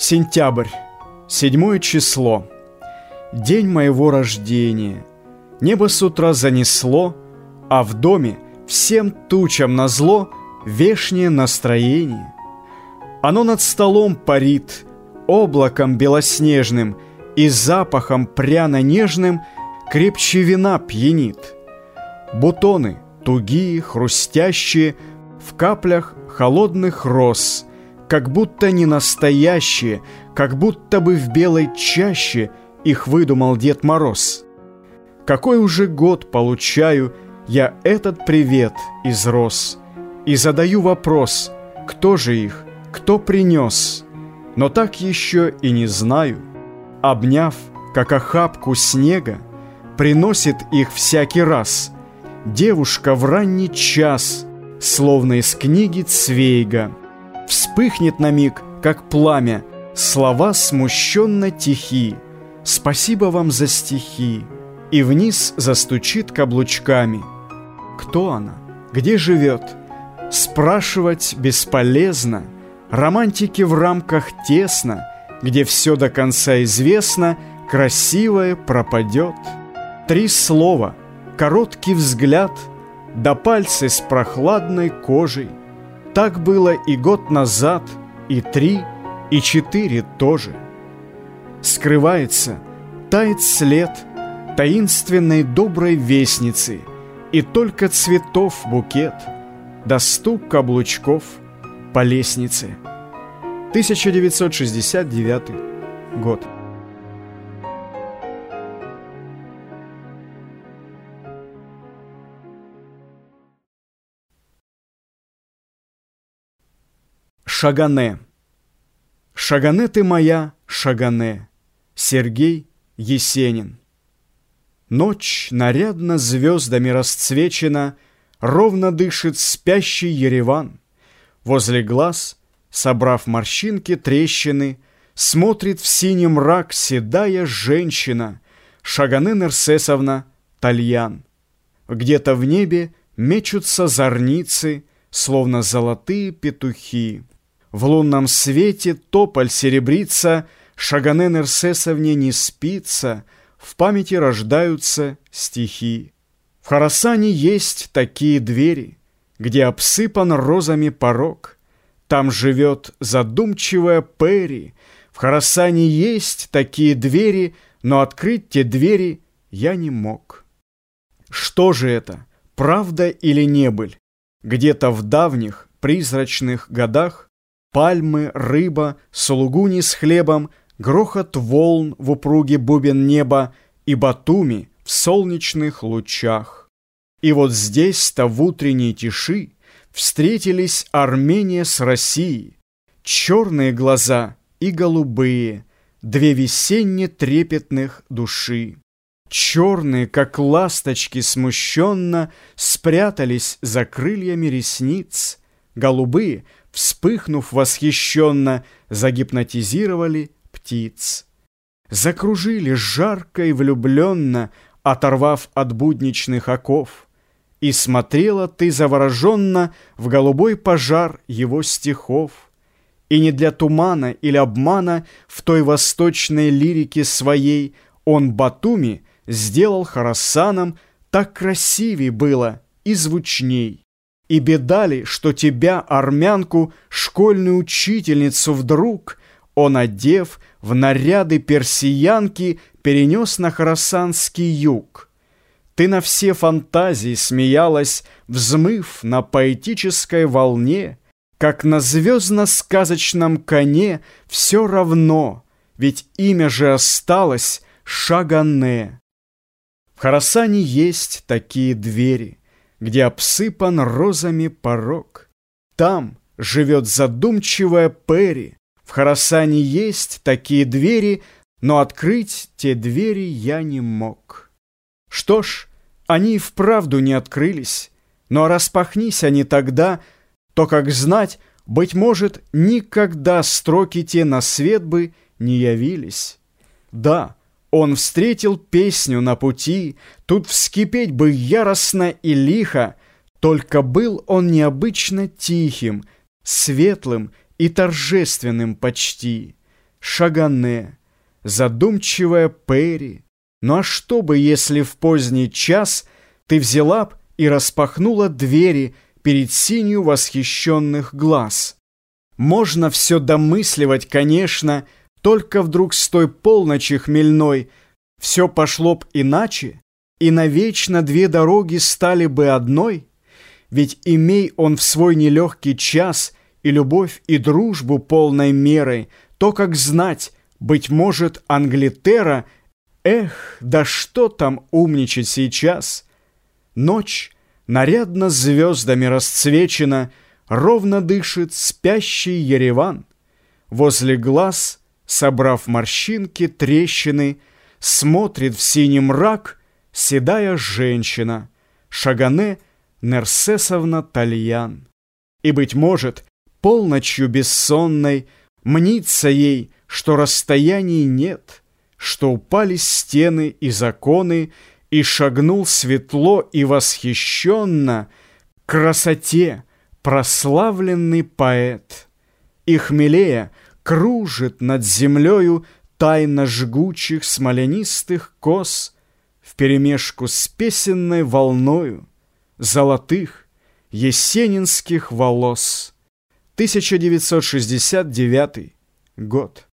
Сентябрь, седьмое число. День моего рождения. Небо с утра занесло, а в доме всем тучам назло вешнее настроение. Оно над столом парит, облаком белоснежным и запахом пряно-нежным крепче вина пьянит. Бутоны тугие, хрустящие, в каплях холодных роз — как будто не настоящие, как будто бы в белой чаще их выдумал Дед Мороз. Какой уже год получаю я этот привет из роз и задаю вопрос, кто же их, кто принес, но так еще и не знаю. Обняв, как охапку снега, приносит их всякий раз девушка в ранний час, словно из книги Цвейга — Вспыхнет на миг, как пламя, Слова смущенно тихи. Спасибо вам за стихи. И вниз застучит каблучками. Кто она? Где живет? Спрашивать бесполезно. Романтики в рамках тесно, Где все до конца известно, Красивое пропадет. Три слова, короткий взгляд, Да пальцы с прохладной кожей, так было и год назад, и три, и четыре тоже. Скрывается, тает след таинственной доброй вестницы, и только цветов букет, да каблучков по лестнице. 1969 год. Шагане. Шагане ты моя, Шагане. Сергей Есенин. Ночь нарядно звездами расцвечена, Ровно дышит спящий Ереван. Возле глаз, собрав морщинки трещины, Смотрит в синий мрак седая женщина, Шагане Нерсесовна Тальян. Где-то в небе мечутся зорницы, Словно золотые петухи. В лунном свете тополь серебрится, Шагане Нерсесовне не спится, В памяти рождаются стихи. В Харасане есть такие двери, Где обсыпан розами порог. Там живет задумчивая Перри. В Харасане есть такие двери, Но открыть те двери я не мог. Что же это, правда или небыль? Где-то в давних призрачных годах Пальмы, рыба, сулугуни с хлебом, Грохот волн в упруге бубен неба И Батуми в солнечных лучах. И вот здесь-то в утренней тиши Встретились Армения с Россией. Черные глаза и голубые, Две весенне трепетных души. Черные, как ласточки, смущенно Спрятались за крыльями ресниц, Голубые — вспыхнув восхищенно, загипнотизировали птиц. Закружили жарко и влюбленно, оторвав от будничных оков. И смотрела ты завороженно в голубой пожар его стихов. И не для тумана или обмана в той восточной лирике своей он Батуми сделал Харасаном, так красивей было и звучней. И беда ли, что тебя, армянку, школьную учительницу вдруг, он, одев в наряды персиянки, перенес на Харасанский юг. Ты на все фантазии смеялась, взмыв на поэтической волне, как на звездно-сказочном коне все равно, ведь имя же осталось Шагане. В Харасане есть такие двери где обсыпан розами порог. Там живет задумчивая Перри. В Харасане есть такие двери, но открыть те двери я не мог. Что ж, они и вправду не открылись, но распахнись они тогда, то, как знать, быть может, никогда строки те на свет бы не явились. Да, он встретил песню на пути, Тут вскипеть бы яростно и лихо, Только был он необычно тихим, Светлым и торжественным почти. Шагане, задумчивая Перри. Ну а что бы, если в поздний час ты взяла б и распахнула двери перед синью восхищенных глаз? Можно все домысливать, конечно, только вдруг с той полночи хмельной все пошло б иначе, и навечно две дороги стали бы одной, ведь имей он в свой нелегкий час и любовь, и дружбу полной мерой, то, как знать, быть может, Англитера, эх, да что там умничать сейчас? Ночь, нарядно звездами расцвечена, ровно дышит спящий Ереван. Возле глаз, собрав морщинки, трещины, смотрит в синий мрак седая женщина, Шагане Нерсесовна Тальян. И, быть может, полночью бессонной мнится ей, что расстояний нет, что упали стены и законы, и шагнул светло и восхищенно красоте прославленный поэт. И хмелея кружит над землею тайно жгучих смоленистых кос вперемешку с песенной волною золотых есенинских волос. 1969 год.